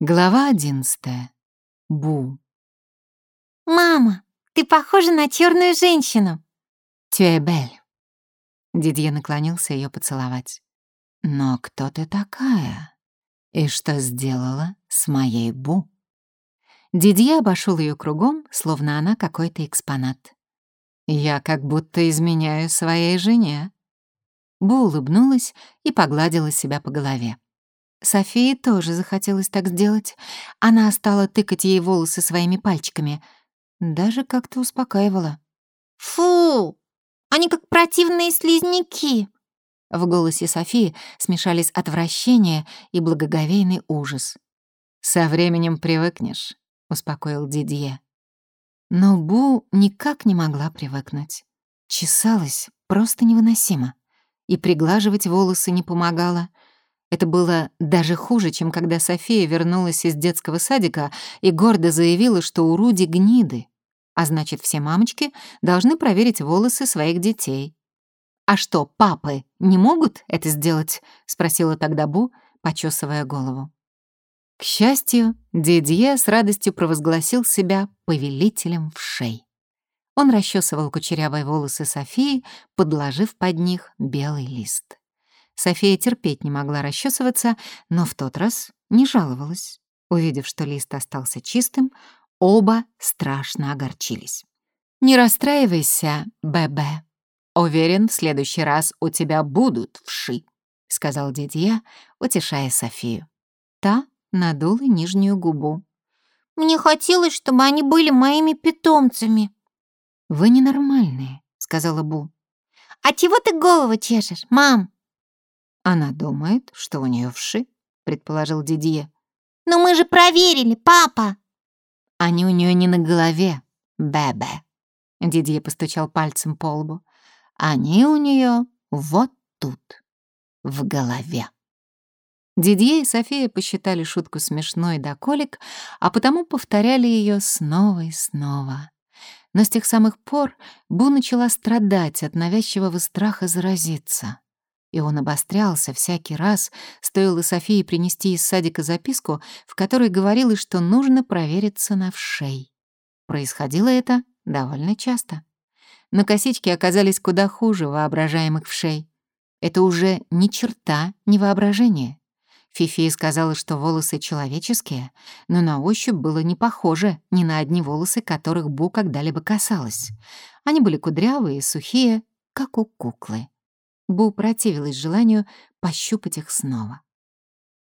Глава одиннадцатая. Бу. «Мама, ты похожа на черную женщину!» Тюэбель. Дидье наклонился ее поцеловать. «Но кто ты такая? И что сделала с моей Бу?» Дидье обошел ее кругом, словно она какой-то экспонат. «Я как будто изменяю своей жене». Бу улыбнулась и погладила себя по голове. Софии тоже захотелось так сделать. Она стала тыкать ей волосы своими пальчиками. Даже как-то успокаивала. «Фу! Они как противные слизняки!» В голосе Софии смешались отвращение и благоговейный ужас. «Со временем привыкнешь», — успокоил Дидье. Но Бу никак не могла привыкнуть. Чесалась просто невыносимо. И приглаживать волосы не помогало — это было даже хуже, чем когда София вернулась из детского садика и гордо заявила, что у Руди гниды, а значит, все мамочки должны проверить волосы своих детей. «А что, папы не могут это сделать?» — спросила тогда Бу, почесывая голову. К счастью, Дидье с радостью провозгласил себя повелителем вшей. Он расчесывал кучерявые волосы Софии, подложив под них белый лист. София терпеть не могла расчесываться, но в тот раз не жаловалась. Увидев, что лист остался чистым, оба страшно огорчились. «Не расстраивайся, Бебе. Уверен, в следующий раз у тебя будут вши», — сказал дядя, утешая Софию. Та надула нижнюю губу. «Мне хотелось, чтобы они были моими питомцами». «Вы ненормальные», — сказала Бу. «А чего ты голову чешешь, мам?» Она думает, что у нее вши, предположил Дидье. Но мы же проверили, папа. Они у нее не на голове, Бебе. Дидье постучал пальцем по лбу. Они у нее вот тут, в голове. Дидье и София посчитали шутку смешной до колик, а потому повторяли ее снова и снова. Но с тех самых пор Бу начала страдать от навязчивого страха заразиться и он обострялся всякий раз, стоило Софии принести из садика записку, в которой говорилось, что нужно провериться на вшей. Происходило это довольно часто. Но косички оказались куда хуже воображаемых вшей. Это уже ни черта, ни воображение. Фифия сказала, что волосы человеческие, но на ощупь было не похоже ни на одни волосы, которых Бу когда-либо касалась. Они были кудрявые сухие, как у куклы. Бу противилась желанию пощупать их снова.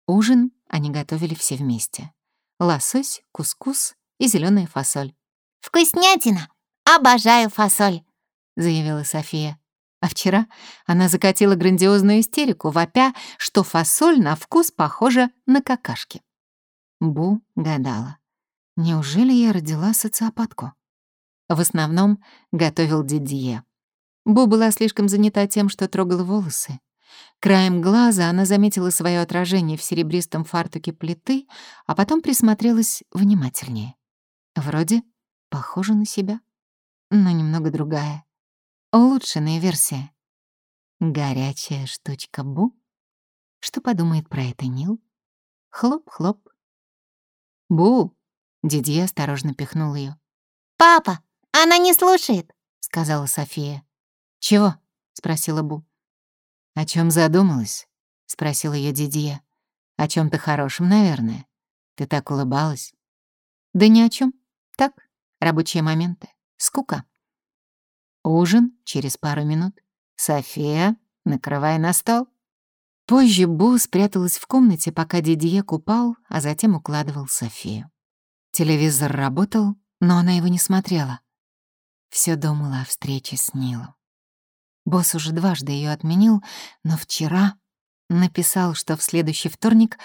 Ужин они готовили все вместе. Лосось, кускус и зеленая фасоль. «Вкуснятина! Обожаю фасоль!» — заявила София. А вчера она закатила грандиозную истерику, вопя, что фасоль на вкус похожа на какашки. Бу гадала. Неужели я родила социопатку? В основном готовил Дидье. Бу была слишком занята тем, что трогала волосы. Краем глаза она заметила свое отражение в серебристом фартуке плиты, а потом присмотрелась внимательнее. Вроде похожа на себя, но немного другая. Улучшенная версия. Горячая штучка Бу? Что подумает про это Нил? Хлоп-хлоп. «Бу!» — Дидье осторожно пихнул ее. «Папа, она не слушает!» — сказала София. «Чего?» — спросила Бу. «О чем задумалась?» — спросил ее Дидье. «О чем то хорошем, наверное. Ты так улыбалась». «Да ни о чем. Так, рабочие моменты. Скука». Ужин через пару минут. «София, накрывай на стол». Позже Бу спряталась в комнате, пока Дидье купал, а затем укладывал Софию. Телевизор работал, но она его не смотрела. Все думала о встрече с Нилом. Босс уже дважды ее отменил, но вчера написал, что в следующий вторник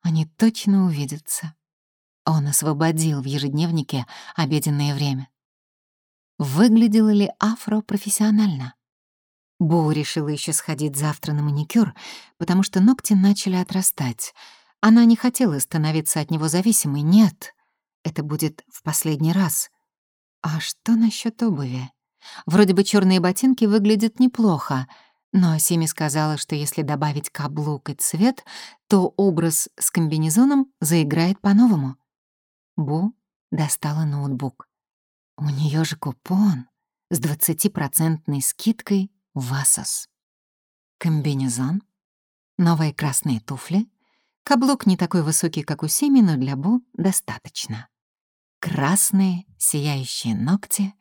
они точно увидятся. Он освободил в ежедневнике обеденное время. Выглядело ли афро профессионально? Бу решила еще сходить завтра на маникюр, потому что ногти начали отрастать. Она не хотела становиться от него зависимой, нет. Это будет в последний раз. А что насчет обуви? Вроде бы черные ботинки выглядят неплохо, Но Сими сказала, что если добавить каблук и цвет, то образ с комбинезоном заиграет по-новому. Бу достала ноутбук. У нее же купон с 20% скидкой в Асос. Комбинезон, новые красные туфли, каблук не такой высокий, как у Сими, но для Бу достаточно. Красные сияющие ногти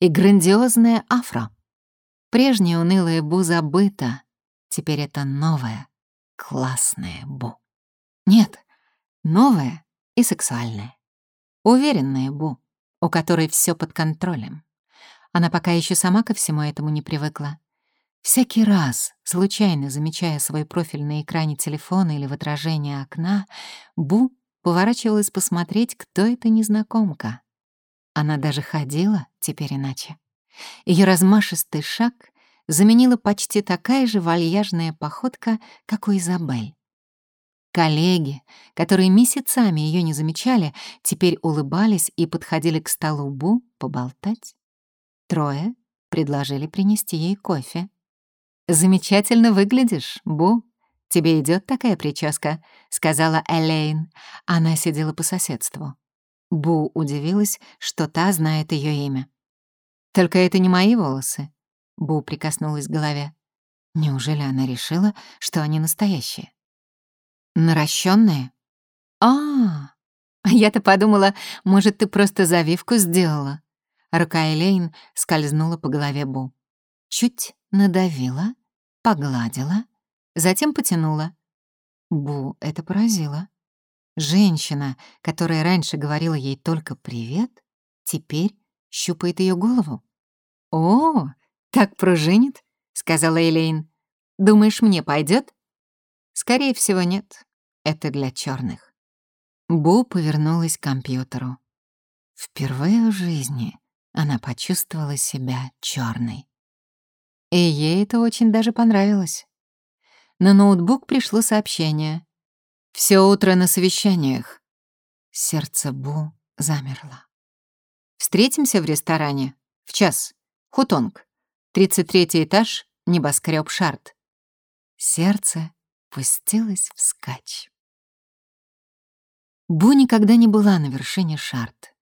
и грандиозное афро. Прежнее унылое Бу забыто, теперь это новое, классное Бу. Нет, новое и сексуальное. Уверенная Бу, у которой все под контролем. Она пока еще сама ко всему этому не привыкла. Всякий раз, случайно замечая свой профиль на экране телефона или в отражении окна, Бу поворачивалась посмотреть, кто эта незнакомка. Она даже ходила теперь иначе. Ее размашистый шаг заменила почти такая же вальяжная походка, как у Изабель. Коллеги, которые месяцами ее не замечали, теперь улыбались и подходили к столу Бу поболтать. Трое предложили принести ей кофе. «Замечательно выглядишь, Бу. Тебе идет такая прическа», — сказала Элейн. Она сидела по соседству. Бу удивилась, что та знает ее имя. «Только это не мои волосы», — Бу прикоснулась к голове. Неужели она решила, что они настоящие? Наращенные? А, я-то подумала, может, ты просто завивку сделала. Рука Элейн скользнула по голове Бу. Чуть надавила, погладила, затем потянула. Бу это поразило. Женщина, которая раньше говорила ей только «привет», теперь щупает ее голову. «О, так пружинит», — сказала Элейн. «Думаешь, мне пойдет? «Скорее всего, нет. Это для черных. Бу повернулась к компьютеру. Впервые в жизни она почувствовала себя черной. И ей это очень даже понравилось. На ноутбук пришло сообщение. Все утро на совещаниях». Сердце Бу замерло. Встретимся в ресторане. В час. Хутонг. 33 этаж, небоскреб Шарт. Сердце пустилось вскачь. Бу никогда не была на вершине Шарт.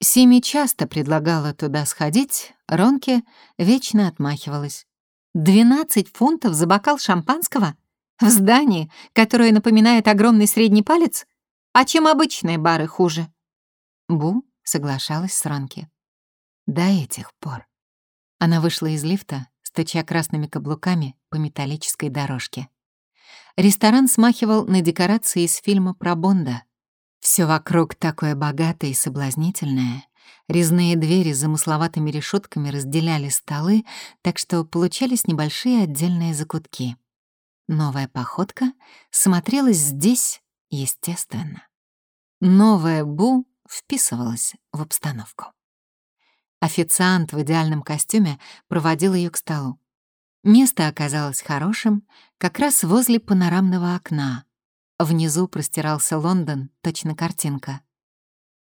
Сими часто предлагала туда сходить, Ронке вечно отмахивалась. «Двенадцать фунтов за бокал шампанского? В здании, которое напоминает огромный средний палец? А чем обычные бары хуже?» Бу соглашалась с Ранки. До этих пор. Она вышла из лифта, стуча красными каблуками по металлической дорожке. Ресторан смахивал на декорации из фильма про Бонда. Все вокруг такое богатое и соблазнительное. Резные двери с замысловатыми решетками разделяли столы, так что получались небольшие отдельные закутки. Новая походка смотрелась здесь естественно. Новая Бу вписывалась в обстановку. Официант в идеальном костюме проводил ее к столу. Место оказалось хорошим, как раз возле панорамного окна. Внизу простирался Лондон, точно картинка.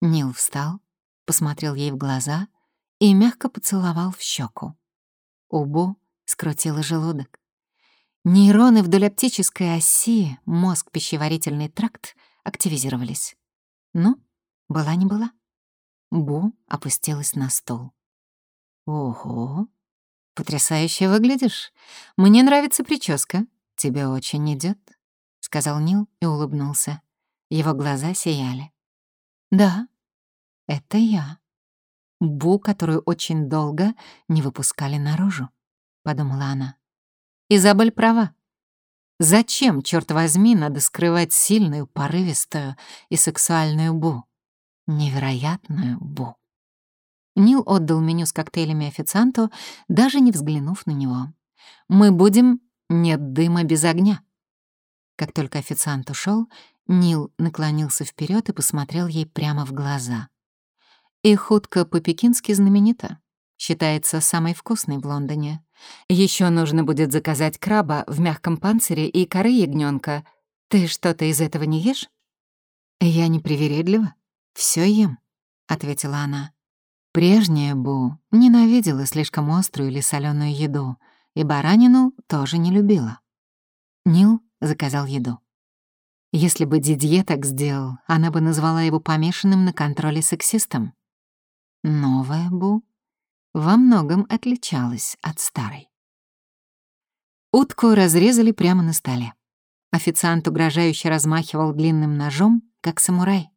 Нил встал, посмотрел ей в глаза и мягко поцеловал в щеку. Убу скрутила желудок. Нейроны вдоль оптической оси, мозг, пищеварительный тракт активизировались. Ну, была не была. Бу опустилась на стол. «Ого, потрясающе выглядишь. Мне нравится прическа. Тебе очень идет, сказал Нил и улыбнулся. Его глаза сияли. «Да, это я. Бу, которую очень долго не выпускали наружу», — подумала она. «Изабель права. Зачем, черт возьми, надо скрывать сильную, порывистую и сексуальную Бу? Невероятную Бу. Нил отдал меню с коктейлями официанту, даже не взглянув на него. «Мы будем... Нет дыма без огня». Как только официант ушел, Нил наклонился вперед и посмотрел ей прямо в глаза. Их утка по-пекински знаменита. Считается самой вкусной в Лондоне. Еще нужно будет заказать краба в мягком панцире и коры ягненка. Ты что-то из этого не ешь? Я не привередлива. Все ем, ответила она. Прежняя Бу ненавидела слишком острую или соленую еду, и баранину тоже не любила. Нил заказал еду. Если бы Дидье так сделал, она бы назвала его помешанным на контроле сексистом. Новая Бу во многом отличалась от старой. Утку разрезали прямо на столе. Официант угрожающе размахивал длинным ножом, как самурай.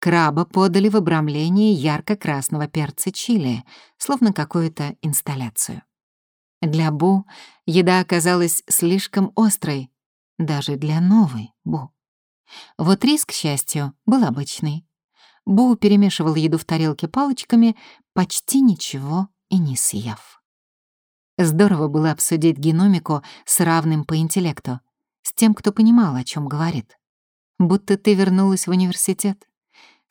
Краба подали в обрамлении ярко-красного перца чили, словно какую-то инсталляцию. Для Бу еда оказалась слишком острой, даже для новой Бу. Вот рис, к счастью, был обычный. Бу перемешивал еду в тарелке палочками, почти ничего и не съев. Здорово было обсудить геномику с равным по интеллекту, с тем, кто понимал, о чем говорит. Будто ты вернулась в университет.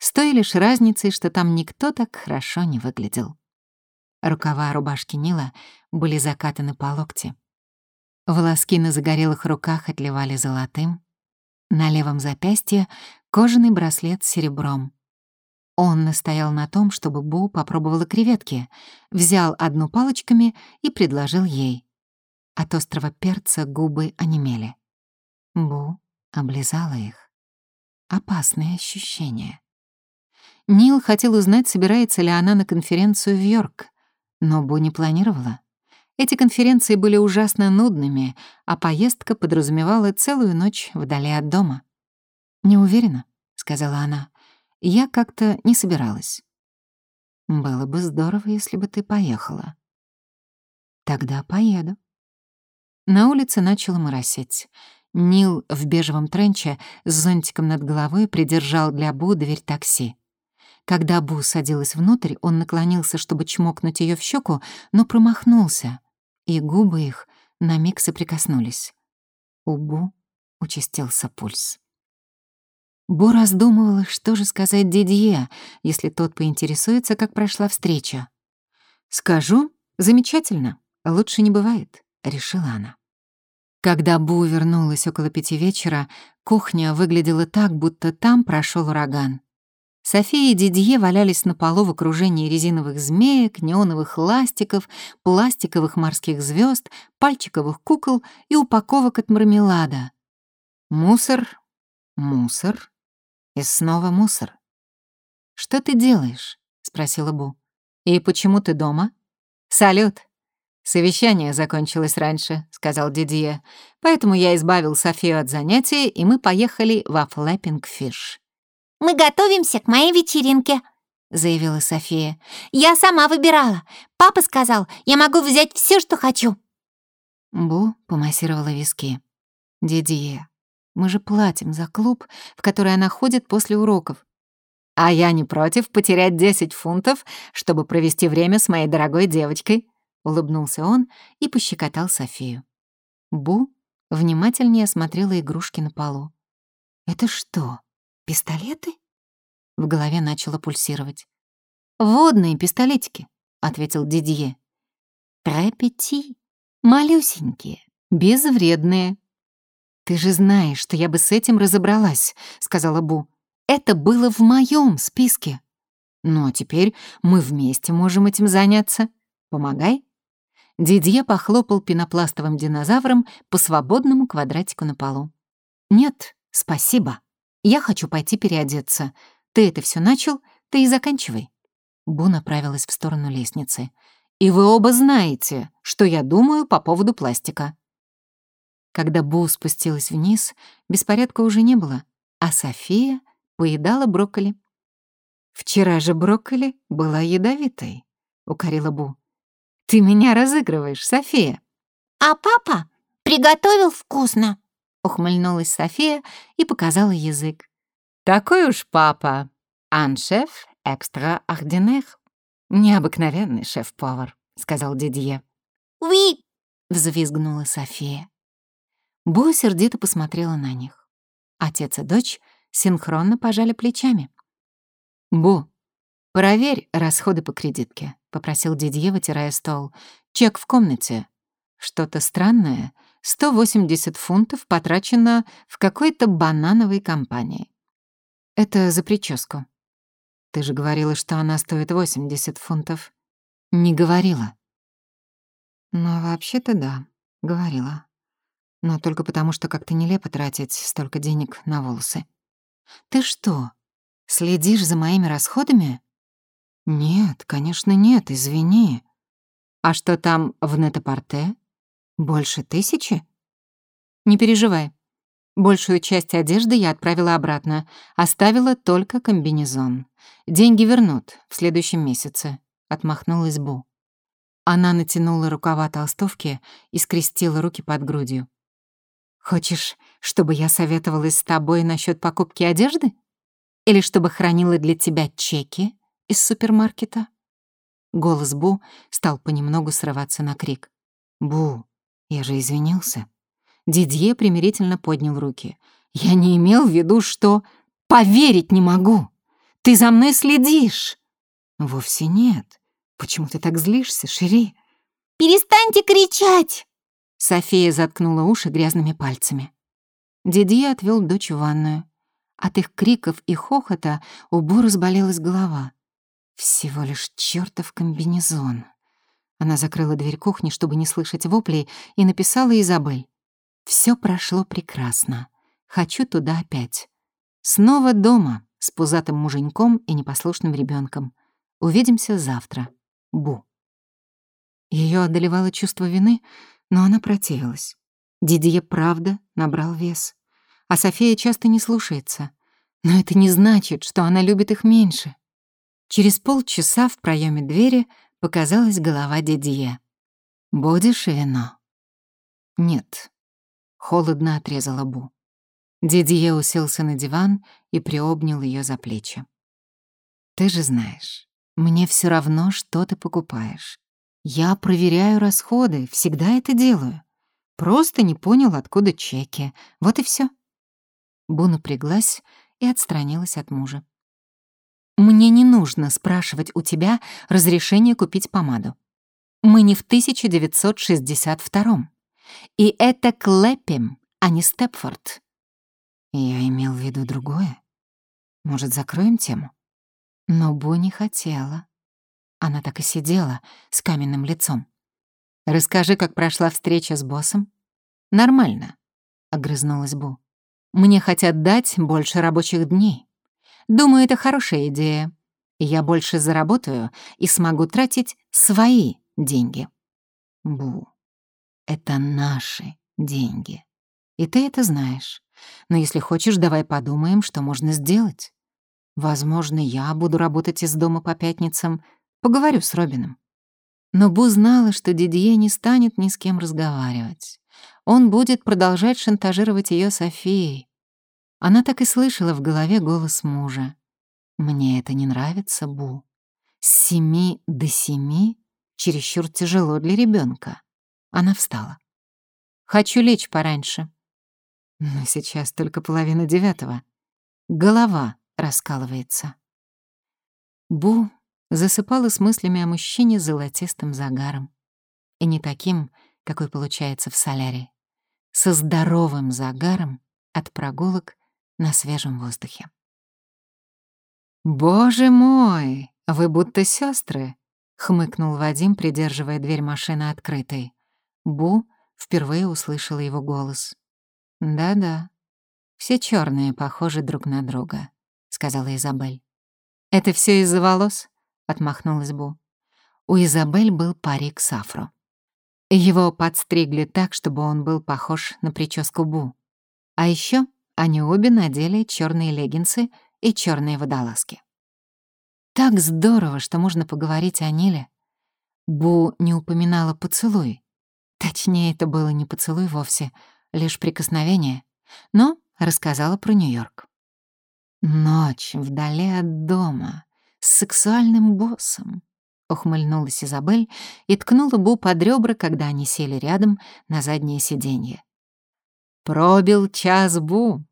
С той лишь разницей, что там никто так хорошо не выглядел. Рукава рубашки Нила были закатаны по локти. Волоски на загорелых руках отливали золотым. На левом запястье кожаный браслет с серебром. Он настоял на том, чтобы Бу попробовала креветки, взял одну палочками и предложил ей. От острого перца губы онемели. Бу облизала их. Опасные ощущения. Нил хотел узнать, собирается ли она на конференцию в Йорк, но Бу не планировала. Эти конференции были ужасно нудными, а поездка подразумевала целую ночь вдали от дома. «Не уверена», — сказала она. «Я как-то не собиралась». «Было бы здорово, если бы ты поехала». «Тогда поеду». На улице начало моросить. Нил в бежевом тренче с зонтиком над головой придержал для Бу дверь такси. Когда Бу садилась внутрь, он наклонился, чтобы чмокнуть ее в щеку, но промахнулся, и губы их на миг соприкоснулись. У Бу участился пульс. Бу раздумывала, что же сказать Дидье, если тот поинтересуется, как прошла встреча. «Скажу, замечательно, лучше не бывает», — решила она. Когда Бу вернулась около пяти вечера, кухня выглядела так, будто там прошел ураган. София и Дидье валялись на полу в окружении резиновых змеек, неоновых ластиков, пластиковых морских звезд, пальчиковых кукол и упаковок от мармелада. Мусор, мусор и снова мусор. «Что ты делаешь?» — спросила Бу. «И почему ты дома?» «Салют!» «Совещание закончилось раньше», — сказал Дидье. «Поэтому я избавил Софию от занятий, и мы поехали во Флэппинг Фиш». «Мы готовимся к моей вечеринке», — заявила София. «Я сама выбирала. Папа сказал, я могу взять все, что хочу». Бу помассировала виски. «Дидье, мы же платим за клуб, в который она ходит после уроков. А я не против потерять 10 фунтов, чтобы провести время с моей дорогой девочкой», — улыбнулся он и пощекотал Софию. Бу внимательнее осмотрела игрушки на полу. «Это что, «Пистолеты?» В голове начало пульсировать. «Водные пистолетики», — ответил Дидье. «Трепети, малюсенькие, безвредные». «Ты же знаешь, что я бы с этим разобралась», — сказала Бу. «Это было в моем списке». «Ну а теперь мы вместе можем этим заняться. Помогай». Дидье похлопал пенопластовым динозавром по свободному квадратику на полу. «Нет, спасибо». Я хочу пойти переодеться. Ты это все начал, ты и заканчивай». Бу направилась в сторону лестницы. «И вы оба знаете, что я думаю по поводу пластика». Когда Бу спустилась вниз, беспорядка уже не было, а София поедала брокколи. «Вчера же брокколи была ядовитой», — укорила Бу. «Ты меня разыгрываешь, София». «А папа приготовил вкусно», ухмыльнулась София и показала язык. «Такой уж папа. Аншеф экстра-ординер. Необыкновенный шеф-повар», — сказал Дидье. «Уи!» — взвизгнула София. Бу сердито посмотрела на них. Отец и дочь синхронно пожали плечами. «Бу, проверь расходы по кредитке», — попросил Дидье, вытирая стол. «Чек в комнате. Что-то странное 180 фунтов потрачено в какой-то банановой компании. Это за прическу. Ты же говорила, что она стоит 80 фунтов. Не говорила. Ну, вообще-то да, говорила. Но только потому, что как-то нелепо тратить столько денег на волосы. Ты что, следишь за моими расходами? Нет, конечно, нет, извини. А что там в нетопорте? Больше тысячи? Не переживай. Большую часть одежды я отправила обратно, оставила только комбинезон. Деньги вернут в следующем месяце, отмахнулась Бу. Она натянула рукава толстовки и скрестила руки под грудью. «Хочешь, чтобы я советовалась с тобой насчет покупки одежды? Или чтобы хранила для тебя чеки из супермаркета?» Голос Бу стал понемногу срываться на крик. «Бу, я же извинился». Дидье примирительно поднял руки. «Я не имел в виду, что... Поверить не могу! Ты за мной следишь!» «Вовсе нет. Почему ты так злишься, Шири?» «Перестаньте кричать!» София заткнула уши грязными пальцами. Дидье отвел дочь в ванную. От их криков и хохота у Бу разболелась голова. Всего лишь чертов комбинезон. Она закрыла дверь кухни, чтобы не слышать воплей, и написала Изабель. Все прошло прекрасно. Хочу туда опять. Снова дома с пузатым муженьком и непослушным ребенком. Увидимся завтра. Бу. Ее одолевало чувство вины, но она противилась. Дидье правда набрал вес. А София часто не слушается. Но это не значит, что она любит их меньше. Через полчаса в проеме двери показалась голова Дидье. «Будешь вино?» «Нет», Холодно отрезала Бу. Дидье уселся на диван и приобнял ее за плечи. «Ты же знаешь, мне все равно, что ты покупаешь. Я проверяю расходы, всегда это делаю. Просто не понял, откуда чеки. Вот и все. Бу напряглась и отстранилась от мужа. «Мне не нужно спрашивать у тебя разрешение купить помаду. Мы не в 1962-м. И это Клэппим, а не Степфорд. Я имел в виду другое. Может, закроем тему? Но Бу не хотела. Она так и сидела с каменным лицом. «Расскажи, как прошла встреча с боссом?» «Нормально», — огрызнулась Бу. «Мне хотят дать больше рабочих дней. Думаю, это хорошая идея. Я больше заработаю и смогу тратить свои деньги». Бу, это наши деньги. И ты это знаешь. Но если хочешь, давай подумаем, что можно сделать. Возможно, я буду работать из дома по пятницам. Поговорю с Робином. Но Бу знала, что Дидье не станет ни с кем разговаривать. Он будет продолжать шантажировать ее Софией. Она так и слышала в голове голос мужа. «Мне это не нравится, Бу. С семи до семи чересчур тяжело для ребенка. Она встала. «Хочу лечь пораньше». Но сейчас только половина девятого. Голова раскалывается. Бу засыпала с мыслями о мужчине с золотистым загаром. И не таким, какой получается в солярии. Со здоровым загаром от прогулок на свежем воздухе. «Боже мой, вы будто сестры, хмыкнул Вадим, придерживая дверь машины открытой. Бу впервые услышала его голос. «Да-да, все черные похожи друг на друга», — сказала Изабель. «Это все из-за волос?» — отмахнулась Бу. У Изабель был парик с афро. Его подстригли так, чтобы он был похож на прическу Бу. А еще они обе надели черные леггинсы и черные водолазки. Так здорово, что можно поговорить о Ниле. Бу не упоминала поцелуй, Точнее, это было не поцелуй вовсе, лишь прикосновение, но рассказала про Нью-Йорк. «Ночь вдали от дома, с сексуальным боссом», — ухмыльнулась Изабель и ткнула Бу под ребра, когда они сели рядом на заднее сиденье. «Пробил час Бу.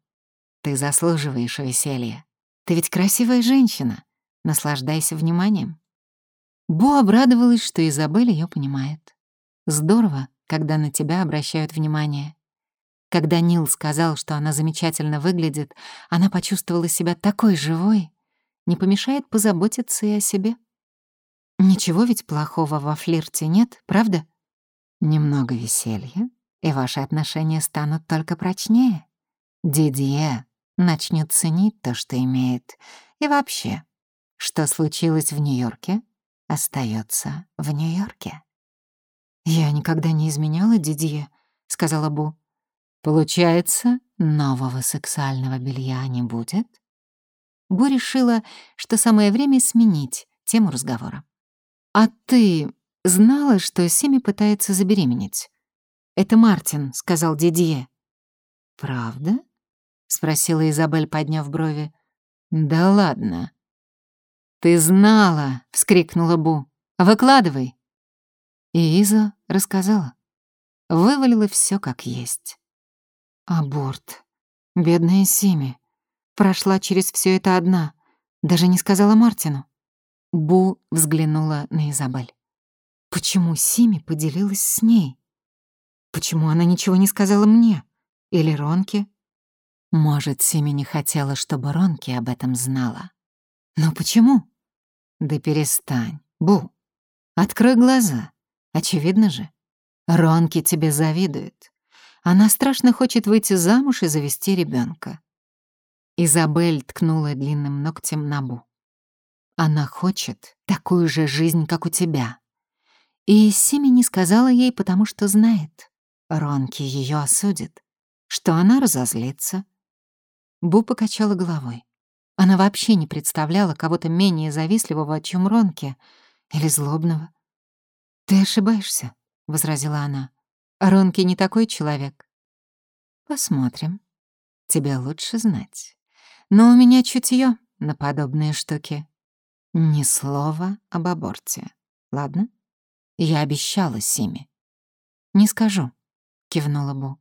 Ты заслуживаешь веселья. Ты ведь красивая женщина. Наслаждайся вниманием». Бу обрадовалась, что Изабель ее понимает. Здорово, когда на тебя обращают внимание. Когда Нил сказал, что она замечательно выглядит, она почувствовала себя такой живой. Не помешает позаботиться и о себе. Ничего ведь плохого во флирте нет, правда? Немного веселья, и ваши отношения станут только прочнее. Дидье начнет ценить то, что имеет. И вообще, что случилось в Нью-Йорке, остается в Нью-Йорке. «Я никогда не изменяла Дидье», — сказала Бу. «Получается, нового сексуального белья не будет?» Бу решила, что самое время сменить тему разговора. «А ты знала, что Семи пытается забеременеть?» «Это Мартин», — сказал Дидье. «Правда?» — спросила Изабель, подняв брови. «Да ладно». «Ты знала!» — вскрикнула Бу. «Выкладывай!» И Иза рассказала. Вывалила все как есть. Аборт. Бедная Сими. Прошла через все это одна. Даже не сказала Мартину. Бу взглянула на Изабель. Почему Сими поделилась с ней? Почему она ничего не сказала мне? Или Ронке? Может, Сими не хотела, чтобы Ронки об этом знала. Но почему? Да перестань, Бу. Открой глаза. Очевидно же. Ронки тебе завидует. Она страшно хочет выйти замуж и завести ребенка. Изабель ткнула длинным ногтем на Бу. Она хочет такую же жизнь, как у тебя. И Сими не сказала ей, потому что знает. Ронки ее осудит, что она разозлится. Бу покачала головой. Она вообще не представляла кого-то менее завистливого, чем Ронки, или злобного. «Ты ошибаешься», — возразила она. «Ронки не такой человек». «Посмотрим. Тебе лучше знать. Но у меня чутье на подобные штуки. Ни слова об аборте. Ладно? Я обещала Симе». «Не скажу», — кивнула Бу.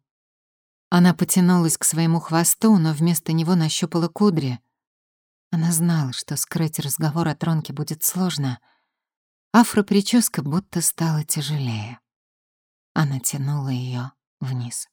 Она потянулась к своему хвосту, но вместо него нащупала кудри. Она знала, что скрыть разговор от Ронки будет сложно. Афро-прическа будто стала тяжелее. Она тянула ее вниз.